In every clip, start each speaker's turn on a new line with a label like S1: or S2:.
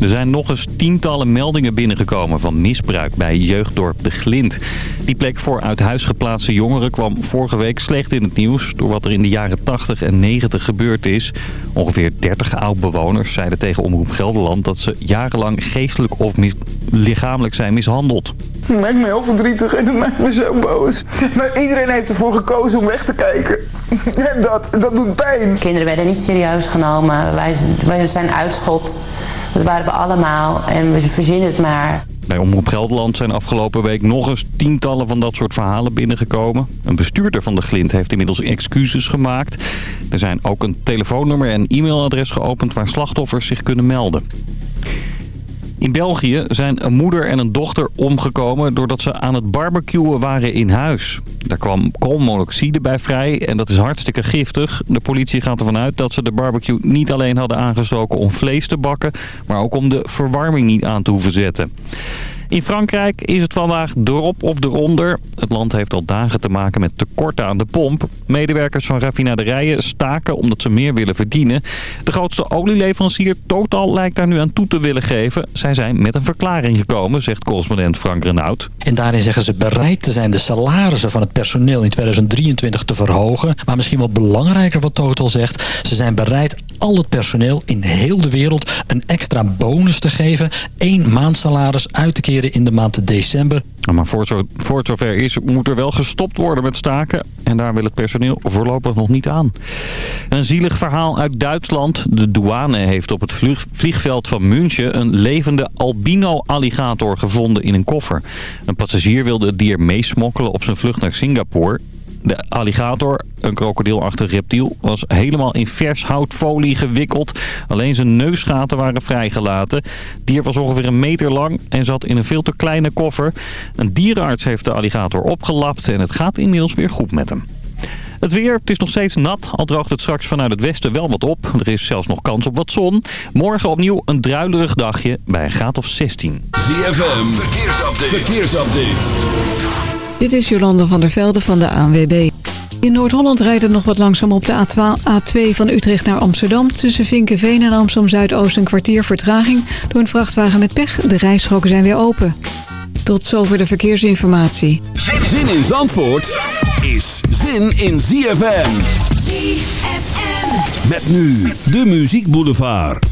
S1: Er zijn nog eens tientallen meldingen binnengekomen van misbruik bij jeugddorp De Glint. Die plek voor uit huis geplaatste jongeren kwam vorige week slecht in het nieuws... door wat er in de jaren 80 en 90 gebeurd is. Ongeveer 30 oud-bewoners zeiden tegen Omroep Gelderland... dat ze jarenlang geestelijk of lichamelijk zijn mishandeld.
S2: Het maakt me heel verdrietig en het maakt me zo boos. Maar iedereen heeft ervoor gekozen om weg te kijken. En dat, dat doet pijn.
S3: Kinderen werden niet serieus genomen. Wij, wij zijn uitschot. Dat waren we allemaal en we verzinnen het maar.
S1: Bij Omroep Gelderland zijn afgelopen week nog eens tientallen van dat soort verhalen binnengekomen. Een bestuurder van de Glint heeft inmiddels excuses gemaakt. Er zijn ook een telefoonnummer en e-mailadres geopend waar slachtoffers zich kunnen melden. In België zijn een moeder en een dochter omgekomen doordat ze aan het barbecuen waren in huis. Daar kwam koolmonoxide bij vrij en dat is hartstikke giftig. De politie gaat ervan uit dat ze de barbecue niet alleen hadden aangestoken om vlees te bakken... maar ook om de verwarming niet aan te hoeven zetten. In Frankrijk is het vandaag erop of eronder. Het land heeft al dagen te maken met tekorten aan de pomp. Medewerkers van raffinaderijen staken omdat ze meer willen verdienen. De grootste olieleverancier Total lijkt daar nu aan toe te willen geven. Zij zijn met een verklaring gekomen, zegt correspondent Frank Renaud.
S4: En daarin zeggen ze bereid te zijn de salarissen van het personeel in 2023 te verhogen. Maar misschien wel belangrijker wat Total zegt. Ze zijn bereid al het personeel in heel de wereld een extra bonus te geven. één maandsalaris uit te keren in de maand december.
S1: Maar voor voor het zover is, moet er wel gestopt worden met staken. En daar wil het personeel voorlopig nog niet aan. Een zielig verhaal uit Duitsland. De douane heeft op het vliegveld van München een levende albino-alligator gevonden in een koffer. Een passagier wilde het dier meesmokkelen op zijn vlucht naar Singapore. De alligator, een krokodilachtig reptiel, was helemaal in vers houtfolie gewikkeld. Alleen zijn neusgaten waren vrijgelaten. Dier was ongeveer een meter lang en zat in een veel te kleine koffer. Een dierenarts heeft de alligator opgelapt en het gaat inmiddels weer goed met hem. Het weer, het is nog steeds nat, al droogt het straks vanuit het westen wel wat op. Er is zelfs nog kans op wat zon. Morgen opnieuw een druilerig dagje bij een graad of 16.
S5: ZFM, verkeersupdate. verkeersupdate.
S6: Dit is Jolande van der Velde van de ANWB. In Noord-Holland rijden nog wat langzaam op de A2 van Utrecht naar Amsterdam. Tussen Vinkenveen en Amsterdam-Zuidoost een kwartier vertraging. Door een vrachtwagen met pech. De rijstroken zijn weer open. Tot zover de verkeersinformatie.
S5: Zin in Zandvoort is zin in ZFM. ZFM. Met nu de Muziek Boulevard.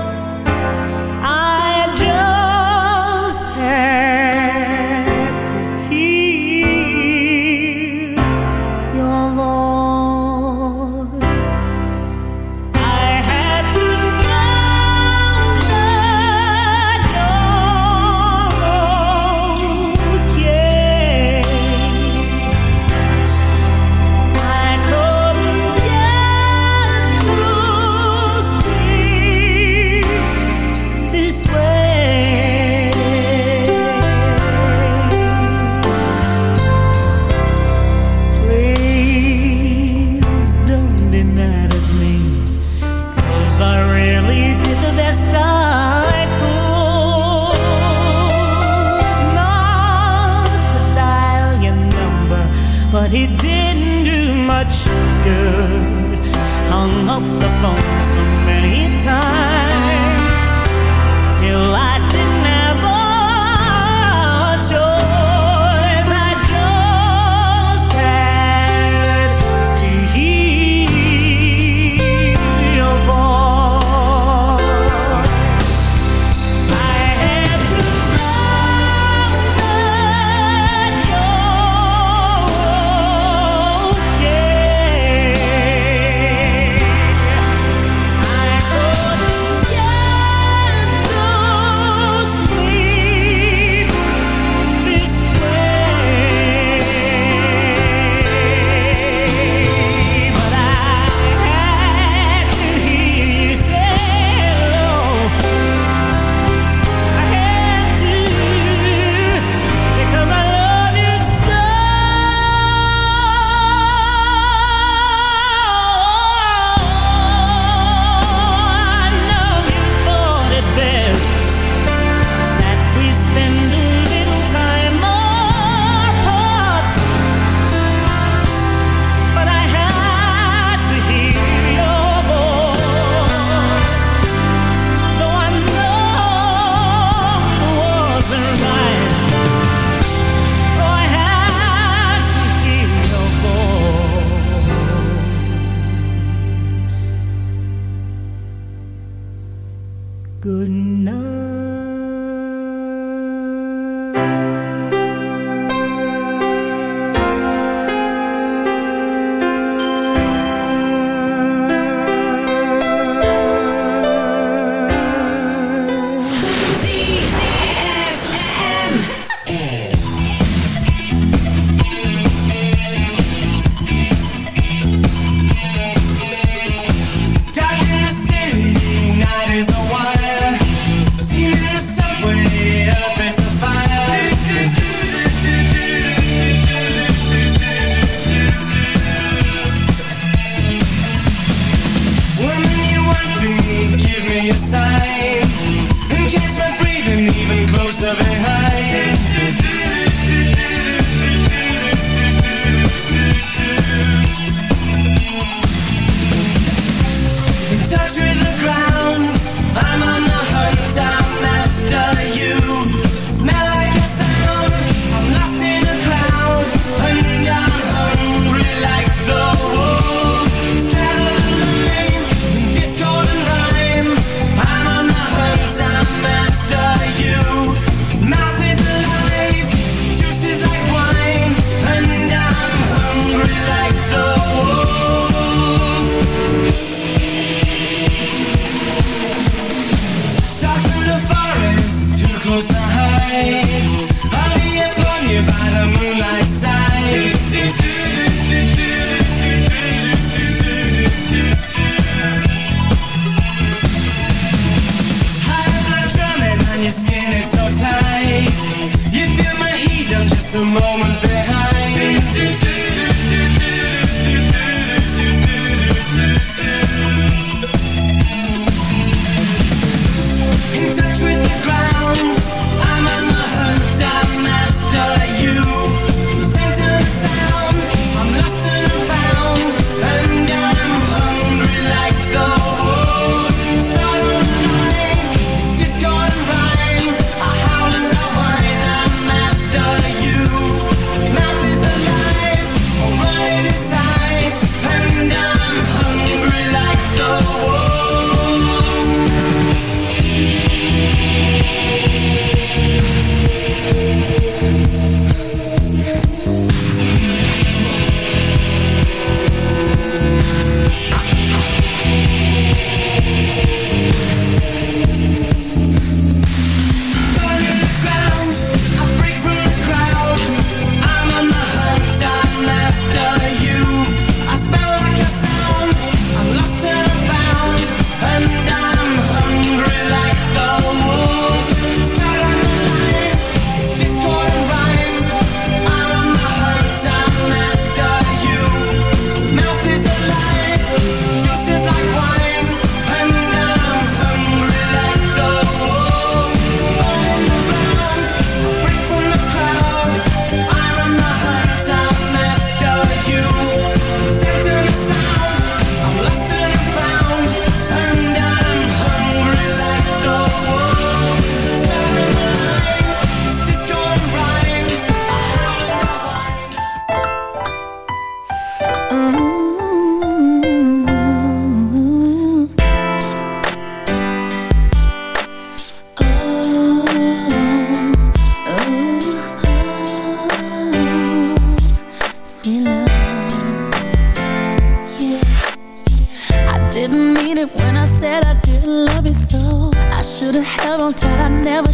S7: much good. Hung up the phone so many times.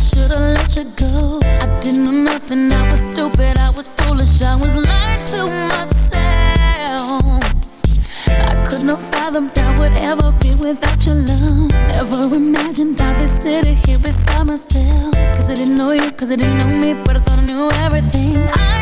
S8: should've let you go. I didn't know nothing, I was stupid, I was foolish I was lying to myself. I could not fathom I would ever be without your love. Never imagined I'd be sitting here beside myself. Cause I didn't know you, cause I didn't know me But I thought I knew everything. I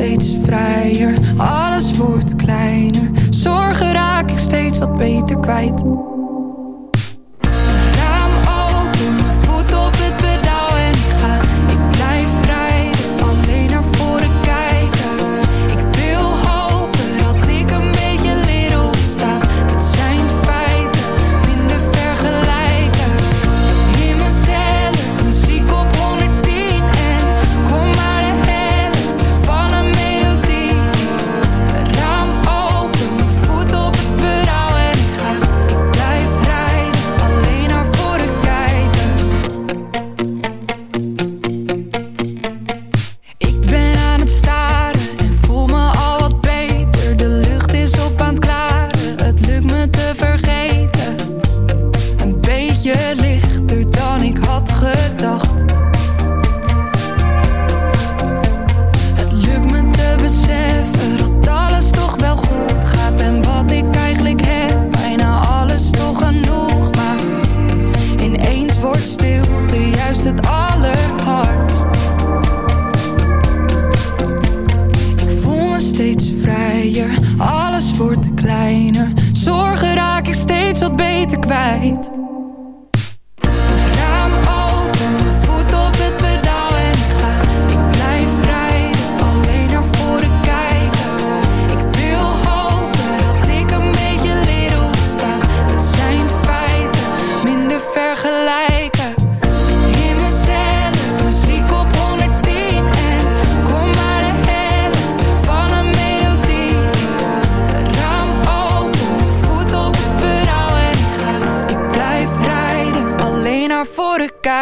S9: steeds vrijer, alles wordt kleiner. Zorgen raak ik steeds wat beter kwijt.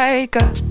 S9: Kijken.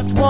S10: Just won't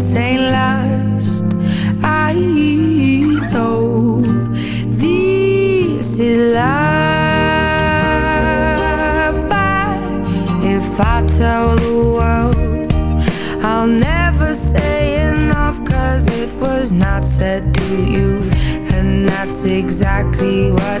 S9: exactly what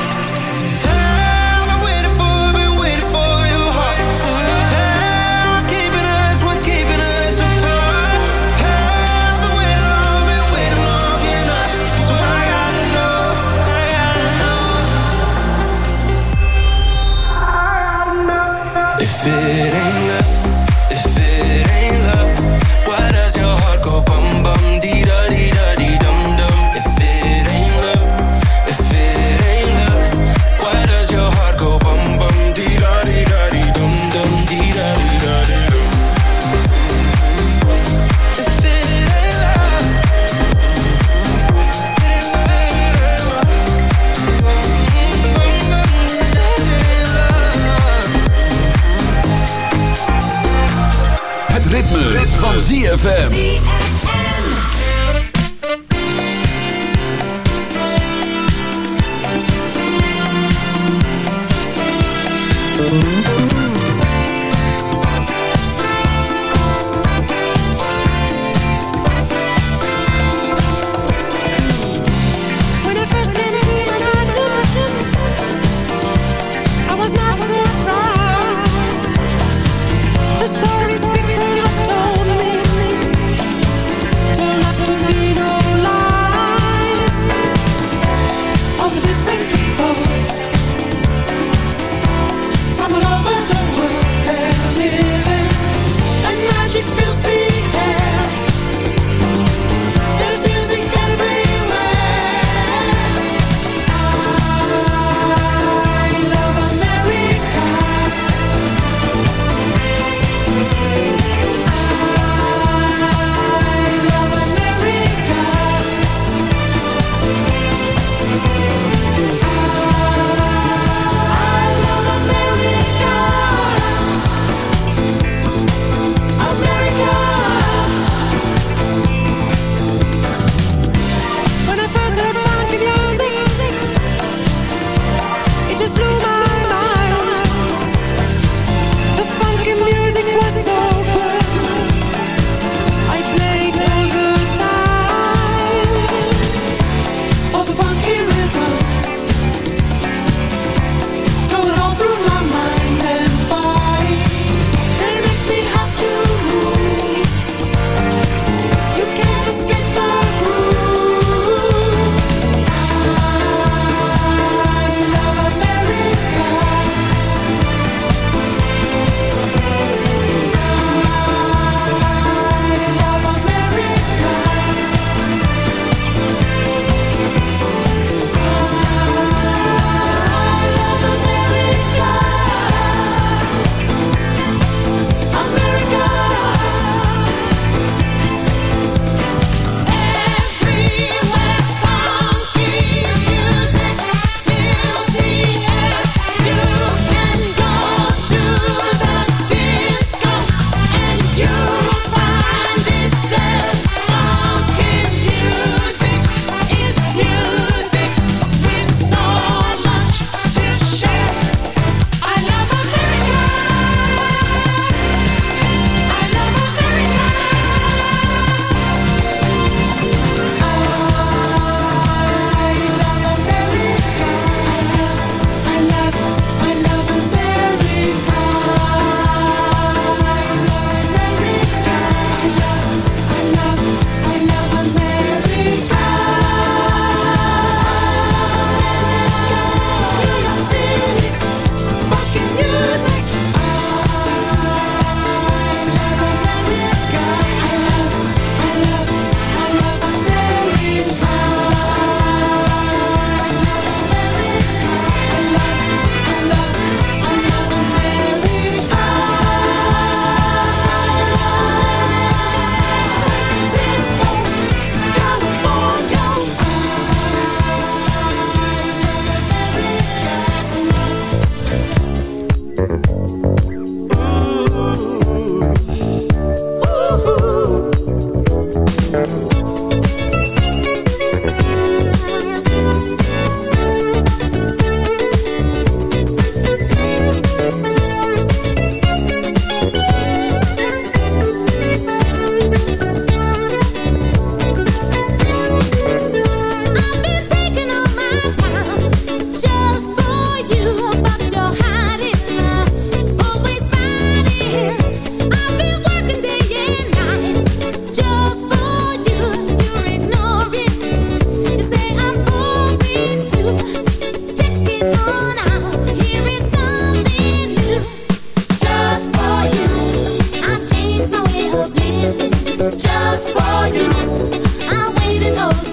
S5: van ZFM.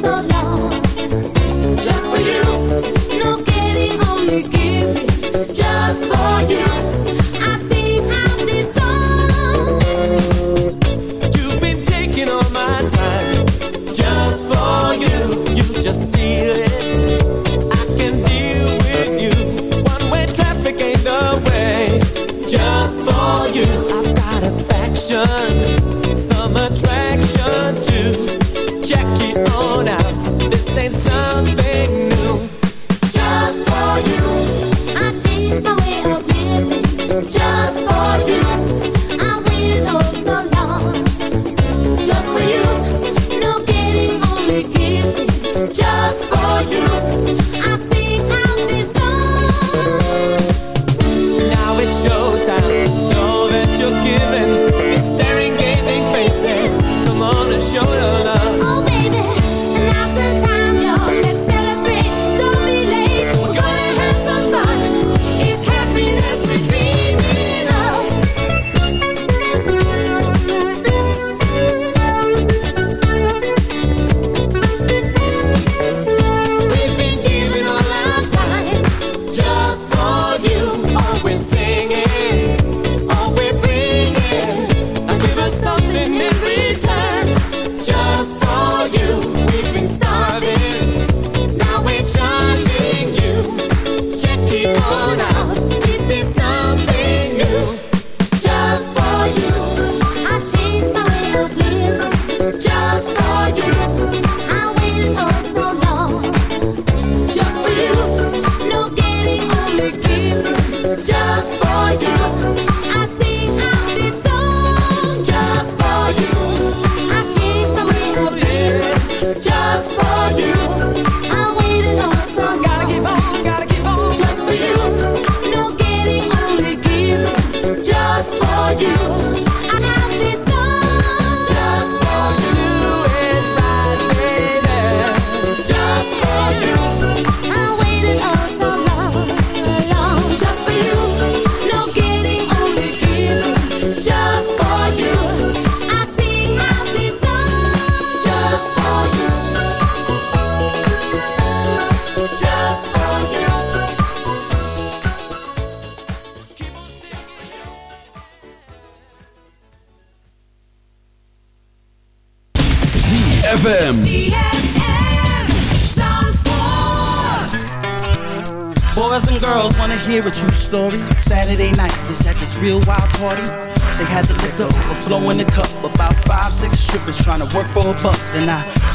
S8: Waited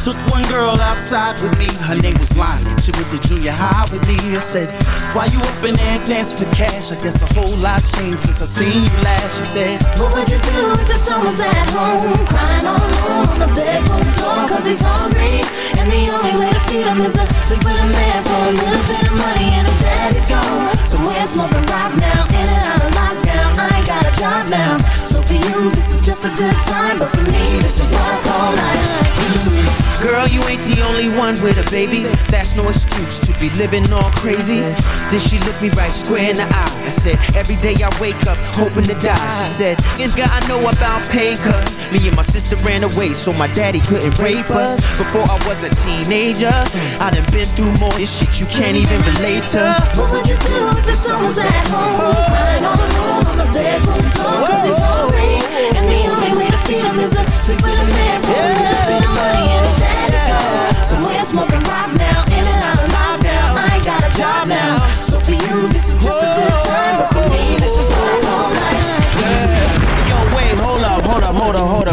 S11: took one girl outside with me. Her name was Lonnie. She went to junior high with me. I said, Why you up in there dancing for cash? I guess a whole lot changed since I seen you last. She said,
S8: What would you do if the son was at home Crying all alone on the bedroom floor Cause he's hungry And the only way to feed him is to sleep with a man For a little bit of money and his daddy's gone Somewhere smoking rock now In and out of lockdown I ain't got a job now For you this is just a good time But for me this is what I call life
S11: Girl, you ain't the only one with a baby. That's no excuse to be living all crazy. Then she looked me right square in the eye. Every day I wake up hoping to die. She said, Nigga, I know about pain, cuz me and my sister ran away so my daddy couldn't rape us. Before I was a teenager, I done been through more this shit you can't even relate to.
S8: What would you do if the son was at home Crying all alone on the bedroom floor Cause he's hungry And the only way to feed him is to sleep with a man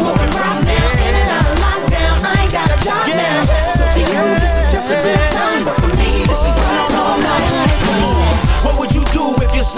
S8: smoking rock now In and out of lockdown I ain't got a job now. So for you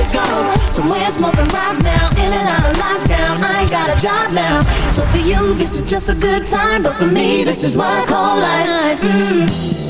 S8: daddy's gone. Somewhere smoking rock now In and out of lockdown. I ain't got a job now. So for you this is just a good time. But for me this is what I call life. Mm.